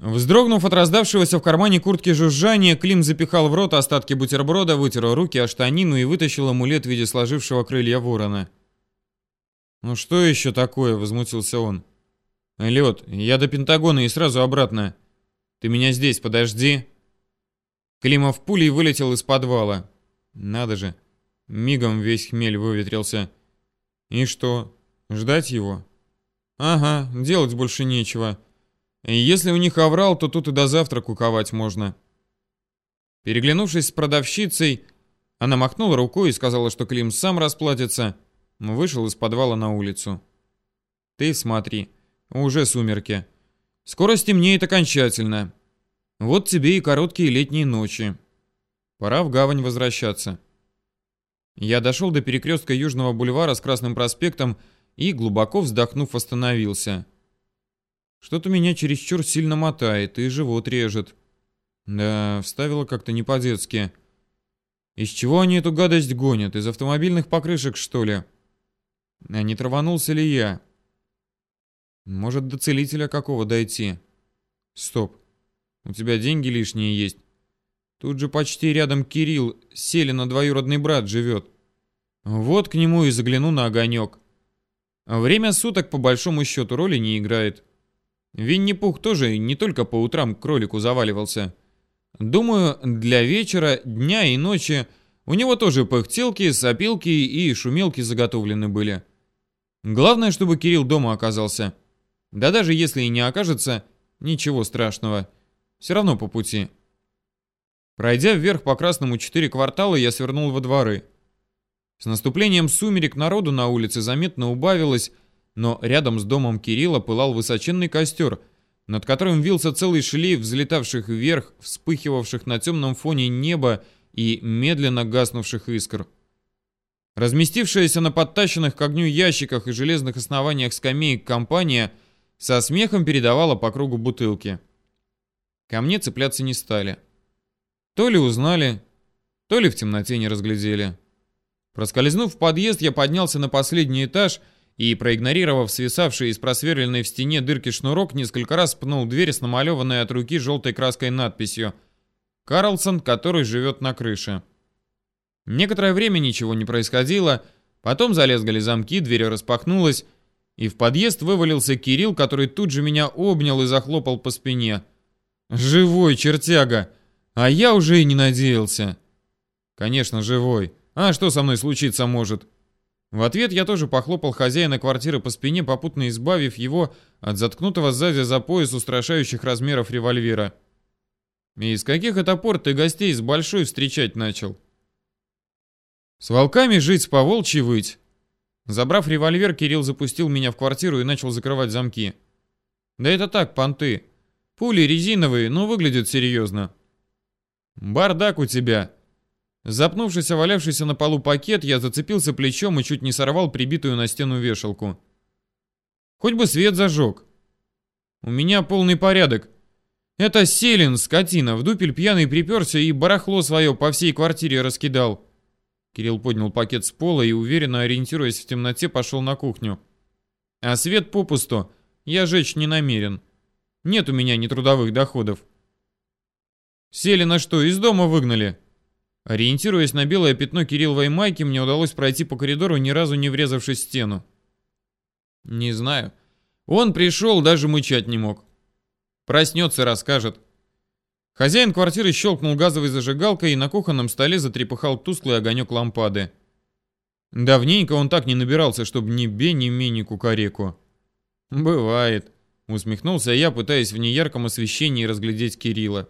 Вздрогнув от раздавшегося в кармане куртки жужжания, Клим запихал в рот остатки бутерброда, вытер руки о штанину и вытащил амулет в виде сложившего крылья ворона. «Ну что еще такое?» — возмутился он. «Лед, я до Пентагона и сразу обратно. Ты меня здесь подожди». Климов пулей вылетел из подвала. Надо же, мигом весь хмель выветрился. И что, ждать его? Ага, делать больше нечего. Если у них оврал, то тут и до завтра куковать можно. Переглянувшись с продавщицей, она махнула рукой и сказала, что Клим сам расплатится. Вышел из подвала на улицу. Ты смотри, уже сумерки. Скоро стемнеет окончательно. Вот тебе и короткие летние ночи. Пора в гавань возвращаться. Я дошел до перекрестка Южного бульвара с Красным проспектом и, глубоко вздохнув, остановился. Что-то меня чересчур сильно мотает и живот режет. Да, вставила как-то не по-детски. Из чего они эту гадость гонят? Из автомобильных покрышек, что ли? А не траванулся ли я? Может, до целителя какого дойти? Стоп. У тебя деньги лишние есть. Тут же почти рядом Кирилл, Селина двоюродный брат, живет. Вот к нему и загляну на огонек. Время суток по большому счету роли не играет. Винни-Пух тоже не только по утрам к кролику заваливался. Думаю, для вечера, дня и ночи у него тоже пыхтелки, сопилки и шумелки заготовлены были. Главное, чтобы Кирилл дома оказался. Да даже если и не окажется, ничего страшного. Все равно по пути. Пройдя вверх по красному четыре квартала, я свернул во дворы. С наступлением сумерек народу на улице заметно убавилось, но рядом с домом Кирилла пылал высоченный костер, над которым вился целый шлейф взлетавших вверх, вспыхивавших на темном фоне неба и медленно гаснувших искр. Разместившаяся на подтащенных к огню ящиках и железных основаниях скамеек компания со смехом передавала по кругу бутылки. Ко мне цепляться не стали. То ли узнали, то ли в темноте не разглядели. Проскользнув в подъезд, я поднялся на последний этаж и, проигнорировав свисавший из просверленной в стене дырки шнурок, несколько раз пнул дверь с намалеванной от руки желтой краской надписью «Карлсон, который живет на крыше». Некоторое время ничего не происходило, потом залезгали замки, дверь распахнулась, и в подъезд вывалился Кирилл, который тут же меня обнял и захлопал по спине. «Живой, чертяга! А я уже и не надеялся!» «Конечно, живой. А что со мной случиться может?» В ответ я тоже похлопал хозяина квартиры по спине, попутно избавив его от заткнутого сзади за пояс устрашающих размеров револьвера. И из каких это пор ты гостей с большой встречать начал? С волками жить, по волчьи выть. Забрав револьвер, Кирилл запустил меня в квартиру и начал закрывать замки. Да это так, понты. Пули резиновые, но выглядят серьезно. Бардак у тебя, Запнувшись о валявшийся на полу пакет, я зацепился плечом и чуть не сорвал прибитую на стену вешалку. Хоть бы свет зажег. У меня полный порядок. Это Селин, скотина, в дупель пьяный приперся и барахло свое по всей квартире раскидал. Кирилл поднял пакет с пола и, уверенно ориентируясь в темноте, пошел на кухню. А свет попусту. Я жечь не намерен. Нет у меня нетрудовых доходов. Селина что, из дома выгнали? Ориентируясь на белое пятно Кирилловой майки, мне удалось пройти по коридору, ни разу не врезавшись в стену. Не знаю. Он пришел, даже мычать не мог. Проснется, расскажет. Хозяин квартиры щелкнул газовой зажигалкой и на кухонном столе затрепыхал тусклый огонек лампады. Давненько он так не набирался, чтобы ни бе, ни ме, ни кукареку. «Бывает», — усмехнулся я, пытаясь в неярком освещении разглядеть Кирилла.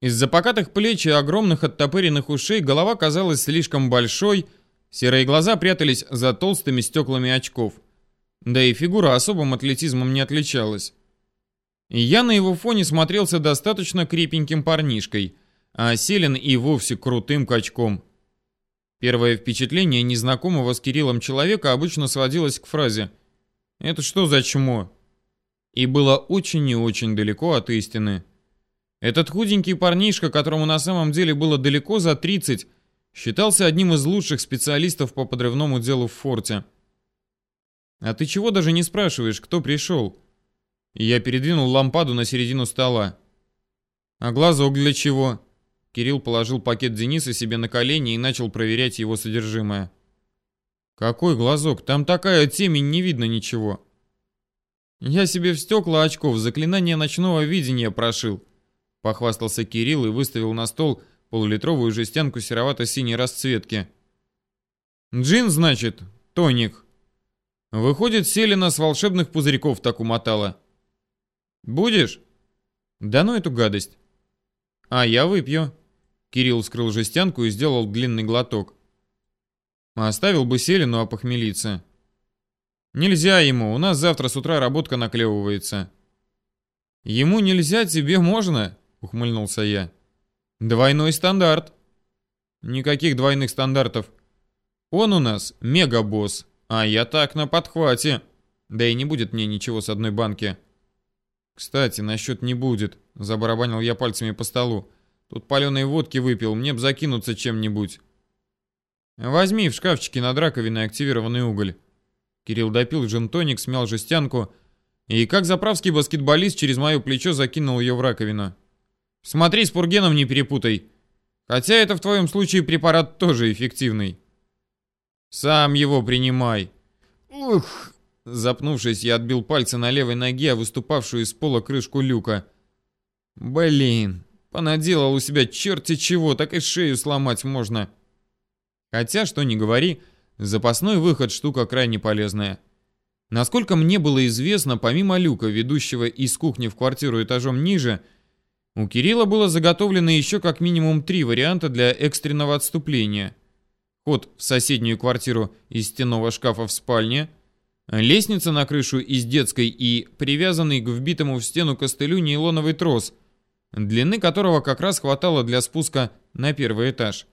Из-за покатых плеч и огромных оттопыренных ушей голова казалась слишком большой, серые глаза прятались за толстыми стеклами очков. Да и фигура особым атлетизмом не отличалась. Я на его фоне смотрелся достаточно крепеньким парнишкой, а Селин и вовсе крутым качком. Первое впечатление незнакомого с Кириллом человека обычно сводилось к фразе «Это что за чмо?» И было очень и очень далеко от истины. Этот худенький парнишка, которому на самом деле было далеко за 30, считался одним из лучших специалистов по подрывному делу в форте. «А ты чего даже не спрашиваешь, кто пришел?» Я передвинул лампаду на середину стола. А глазок для чего? Кирилл положил пакет Дениса себе на колени и начал проверять его содержимое. Какой глазок? Там такая темень, не видно ничего. Я себе в стекла очков заклинание ночного видения прошил. Похвастался Кирилл и выставил на стол полулитровую жестянку серовато-синей расцветки. Джин, значит, тоник. Выходит, Селина с волшебных пузырьков так умотала. Будешь? Да ну эту гадость. А я выпью. Кирилл вскрыл жестянку и сделал длинный глоток. Оставил бы Селину опохмелиться. Нельзя ему, у нас завтра с утра работка наклевывается. Ему нельзя, тебе можно? Ухмыльнулся я. Двойной стандарт. Никаких двойных стандартов. Он у нас мега-босс, а я так на подхвате. Да и не будет мне ничего с одной банки. Кстати, насчет не будет. Забарабанил я пальцами по столу. Тут паленой водки выпил, мне б закинуться чем-нибудь. Возьми в шкафчике над раковиной активированный уголь. Кирилл допил джин-тоник, смял жестянку и, как заправский баскетболист, через мое плечо закинул ее в раковину. Смотри, с пургеном не перепутай. Хотя это в твоем случае препарат тоже эффективный. Сам его принимай. Ух! Запнувшись, я отбил пальцы на левой ноге, а выступавшую из пола крышку люка. Блин, понаделал у себя черти чего, так и шею сломать можно. Хотя, что ни говори, запасной выход штука крайне полезная. Насколько мне было известно, помимо люка, ведущего из кухни в квартиру этажом ниже, у Кирилла было заготовлено еще как минимум три варианта для экстренного отступления. Ход в соседнюю квартиру из стенного шкафа в спальне, лестница на крышу из детской и привязанный к вбитому в стену костылю нейлоновый трос, длины которого как раз хватало для спуска на первый этаж.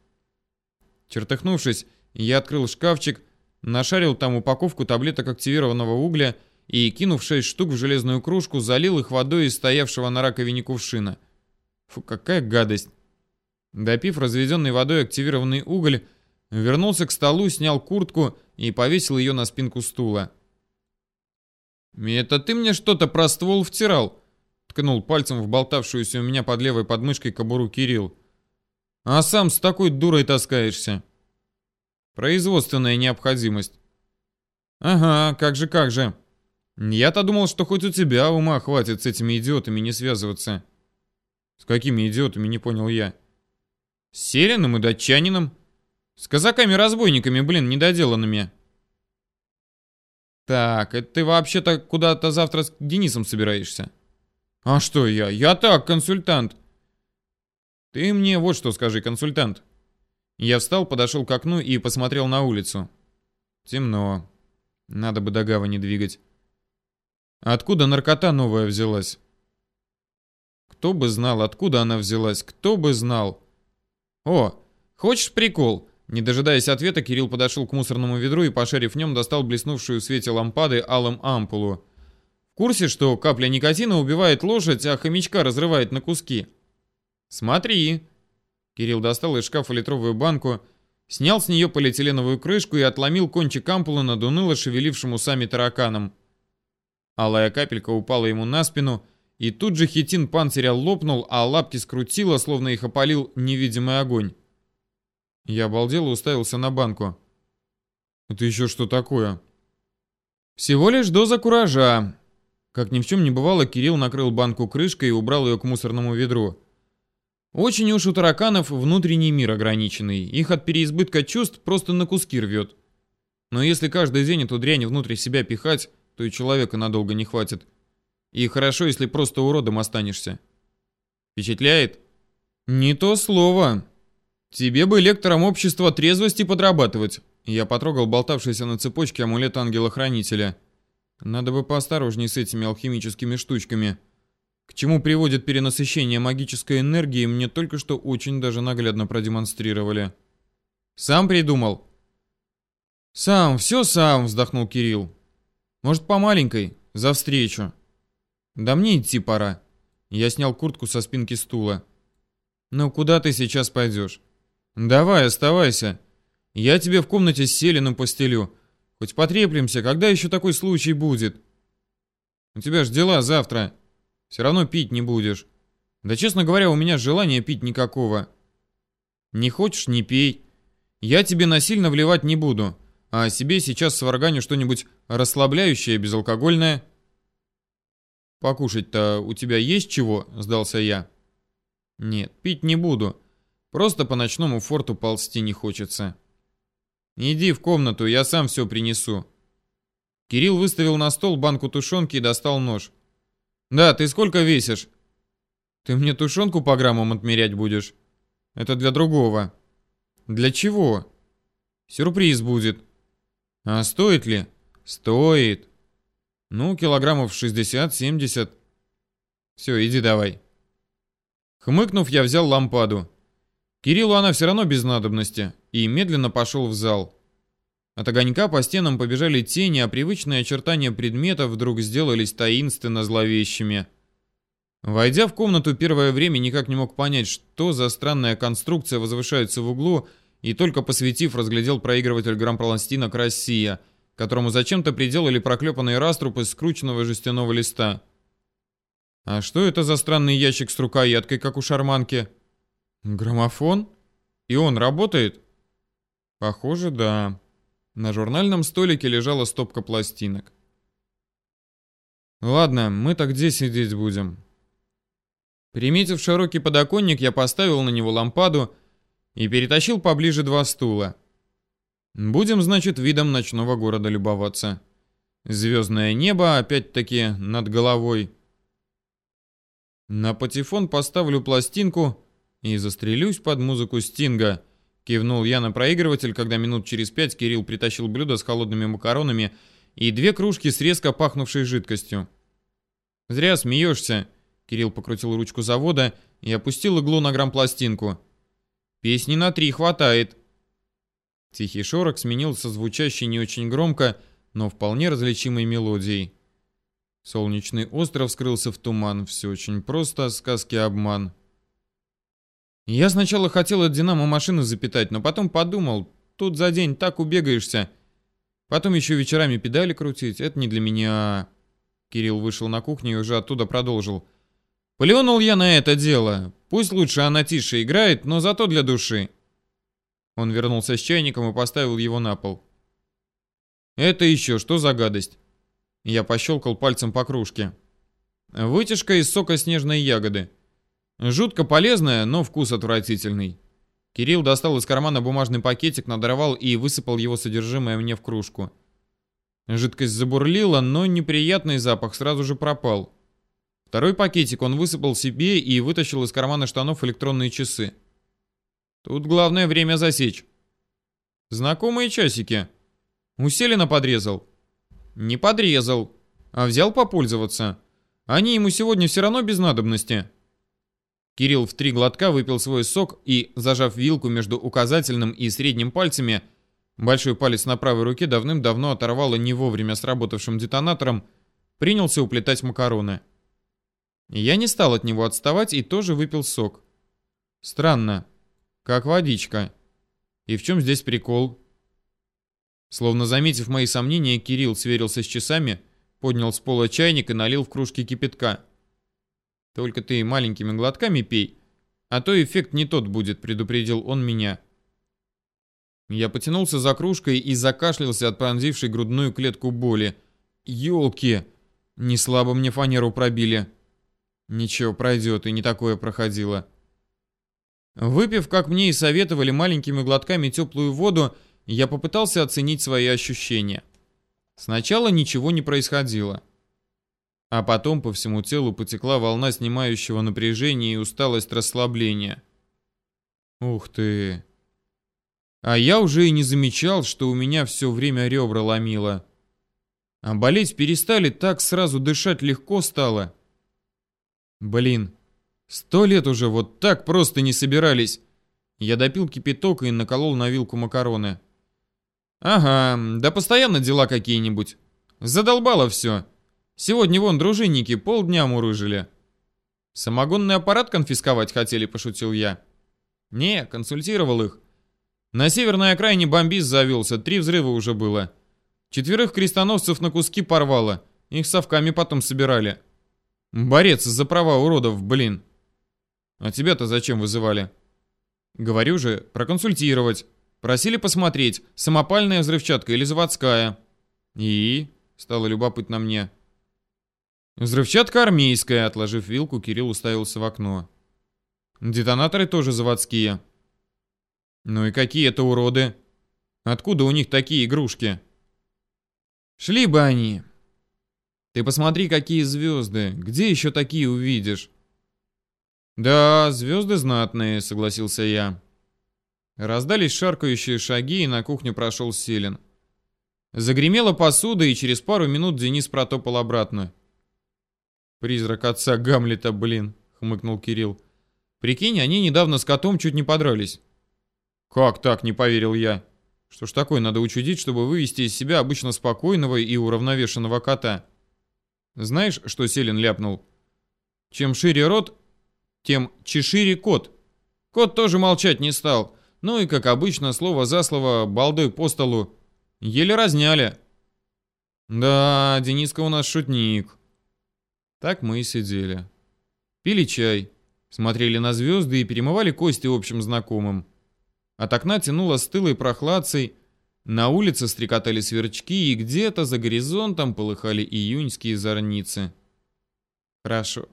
Чертыхнувшись, я открыл шкафчик, нашарил там упаковку таблеток активированного угля и, кинув шесть штук в железную кружку, залил их водой из стоявшего на раковине кувшина. Фу, какая гадость. Допив разведенной водой активированный уголь, вернулся к столу, снял куртку и повесил ее на спинку стула. «Это ты мне что-то про ствол втирал?» ткнул пальцем в болтавшуюся у меня под левой подмышкой кобуру Кирилл. А сам с такой дурой таскаешься. Производственная необходимость. Ага, как же, как же. Я-то думал, что хоть у тебя ума хватит с этими идиотами не связываться. С какими идиотами, не понял я. С Селиным и датчанином. С казаками-разбойниками, блин, недоделанными. Так, это ты вообще-то куда-то завтра с Денисом собираешься? А что я? Я так, консультант. «Ты мне вот что скажи, консультант». Я встал, подошел к окну и посмотрел на улицу. Темно. Надо бы до гавани двигать. Откуда наркота новая взялась? Кто бы знал, откуда она взялась, кто бы знал. О, хочешь прикол? Не дожидаясь ответа, Кирилл подошел к мусорному ведру и, пошарив в нем, достал блеснувшую в свете лампады алым ампулу. В курсе, что капля никотина убивает лошадь, а хомячка разрывает на куски? «Смотри!» Кирилл достал из шкафа литровую банку, снял с нее полиэтиленовую крышку и отломил кончик ампулы над уныло шевелившим усами тараканом. Алая капелька упала ему на спину, и тут же хитин панциря лопнул, а лапки скрутило, словно их опалил невидимый огонь. Я обалдел и уставился на банку. «Это еще что такое?» «Всего лишь доза куража». Как ни в чем не бывало, Кирилл накрыл банку крышкой и убрал ее к мусорному ведру. Очень уж у тараканов внутренний мир ограниченный. Их от переизбытка чувств просто на куски рвет. Но если каждый день эту дрянь внутрь себя пихать, то и человека надолго не хватит. И хорошо, если просто уродом останешься. Впечатляет? Не то слово. Тебе бы лектором общества трезвости подрабатывать. Я потрогал болтавшийся на цепочке амулет ангела-хранителя. Надо бы поосторожней с этими алхимическими штучками. К чему приводит перенасыщение магической энергии, мне только что очень даже наглядно продемонстрировали. Сам придумал? Сам, все сам, вздохнул Кирилл. Может, по маленькой, за встречу. Да мне идти пора. Я снял куртку со спинки стула. Ну, куда ты сейчас пойдешь? Давай, оставайся. Я тебе в комнате с Селиным постелю. Хоть потреплемся, когда еще такой случай будет? У тебя ж дела завтра. Все равно пить не будешь. Да, честно говоря, у меня желания пить никакого. Не хочешь, не пей. Я тебе насильно вливать не буду, а себе сейчас сварганю что-нибудь расслабляющее, безалкогольное. Покушать-то у тебя есть чего? Сдался я. Нет, пить не буду. Просто по ночному форту ползти не хочется. Иди в комнату, я сам все принесу. Кирилл выставил на стол банку тушенки и достал нож. Да, ты сколько весишь? Ты мне тушенку по граммам отмерять будешь? Это для другого. Для чего? Сюрприз будет. А стоит ли? Стоит. Ну, килограммов 60-70. Все, иди давай. Хмыкнув, я взял лампаду. Кириллу она все равно без надобности, и медленно пошел в зал. От огонька по стенам побежали тени, а привычные очертания предметов вдруг сделались таинственно зловещими. Войдя в комнату, первое время никак не мог понять, что за странная конструкция возвышается в углу, и только посветив, разглядел проигрыватель грампластинок «Россия», которому зачем-то приделали проклепанный раструб из скрученного жестяного листа. А что это за странный ящик с рукояткой, как у шарманки? Граммофон? И он работает? Похоже, да. На журнальном столике лежала стопка пластинок. Ладно, мы так где сидеть будем? Приметив широкий подоконник, я поставил на него лампаду и перетащил поближе два стула. Будем, значит, видом ночного города любоваться. Звездное небо опять-таки над головой. На патефон поставлю пластинку и застрелюсь под музыку Стинга. Кивнул я на проигрыватель, когда минут через пять Кирилл притащил блюдо с холодными макаронами и две кружки с резко пахнувшей жидкостью. «Зря смеешься», — Кирилл покрутил ручку завода и опустил иглу на грампластинку. «Песни на три хватает». Тихий шорох сменился звучащей не очень громко, но вполне различимой мелодией. Солнечный остров скрылся в туман. Все очень просто, сказки обман. Я сначала хотел от Динамо машину запитать, но потом подумал, тут за день так убегаешься. Потом еще вечерами педали крутить, это не для меня. Кирилл вышел на кухню и уже оттуда продолжил. Плюнул я на это дело. Пусть лучше она тише играет, но зато для души. Он вернулся с чайником и поставил его на пол. Это еще что за гадость? Я пощелкал пальцем по кружке. Вытяжка из сока снежной ягоды. Жутко полезная, но вкус отвратительный. Кирилл достал из кармана бумажный пакетик, надорвал и высыпал его содержимое мне в кружку. Жидкость забурлила, но неприятный запах сразу же пропал. Второй пакетик он высыпал себе и вытащил из кармана штанов электронные часы. Тут главное время засечь. Знакомые часики. Усиленно подрезал. Не подрезал, а взял попользоваться. Они ему сегодня все равно без надобности. Кирилл в три глотка выпил свой сок и, зажав вилку между указательным и средним пальцами, большой палец на правой руке давным-давно оторвало не вовремя сработавшим детонатором, принялся уплетать макароны. Я не стал от него отставать и тоже выпил сок. Странно. Как водичка. И в чем здесь прикол? Словно заметив мои сомнения, Кирилл сверился с часами, поднял с пола чайник и налил в кружки кипятка. «Только ты маленькими глотками пей, а то эффект не тот будет», — предупредил он меня. Я потянулся за кружкой и закашлялся от пронзившей грудную клетку боли. «Елки! Не слабо мне фанеру пробили». «Ничего, пройдет, и не такое проходило». Выпив, как мне и советовали, маленькими глотками теплую воду, я попытался оценить свои ощущения. Сначала ничего не происходило. А потом по всему телу потекла волна снимающего напряжения и усталость расслабления. Ух ты. А я уже и не замечал, что у меня все время ребра ломило. А болеть перестали, так сразу дышать легко стало. Блин, сто лет уже вот так просто не собирались. Я допил кипяток и наколол на вилку макароны. Ага, да постоянно дела какие-нибудь. Задолбало все. Сегодня вон дружинники полдня мурыжили. Самогонный аппарат конфисковать хотели, пошутил я. Не, консультировал их. На северной окраине бомбист завелся, три взрыва уже было. Четверых крестоносцев на куски порвало. Их совками потом собирали. Борец за права уродов, блин. А тебя-то зачем вызывали? Говорю же, проконсультировать. Просили посмотреть, самопальная взрывчатка или заводская. И? Стало любопытно мне. Взрывчатка армейская, отложив вилку, Кирилл уставился в окно. Детонаторы тоже заводские. Ну и какие это уроды? Откуда у них такие игрушки? Шли бы они. Ты посмотри, какие звезды. Где еще такие увидишь? Да, звезды знатные, согласился я. Раздались шаркающие шаги, и на кухню прошел Селин. Загремела посуда, и через пару минут Денис протопал обратно. «Призрак отца Гамлета, блин», — хмыкнул Кирилл. «Прикинь, они недавно с котом чуть не подрались». «Как так?» — не поверил я. «Что ж такое надо учудить, чтобы вывести из себя обычно спокойного и уравновешенного кота?» Знаешь, что Селин ляпнул? Чем шире рот, тем чешире кот. Кот тоже молчать не стал. Ну и, как обычно, слово за слово, балдой по столу. Еле разняли. Да, Дениска у нас шутник. Так мы и сидели. Пили чай, смотрели на звезды и перемывали кости общим знакомым. От окна тянуло стылой прохладцей, на улице стрекотали сверчки, и где-то за горизонтом полыхали июньские зорницы. Хорошо.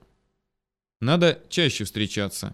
Надо чаще встречаться.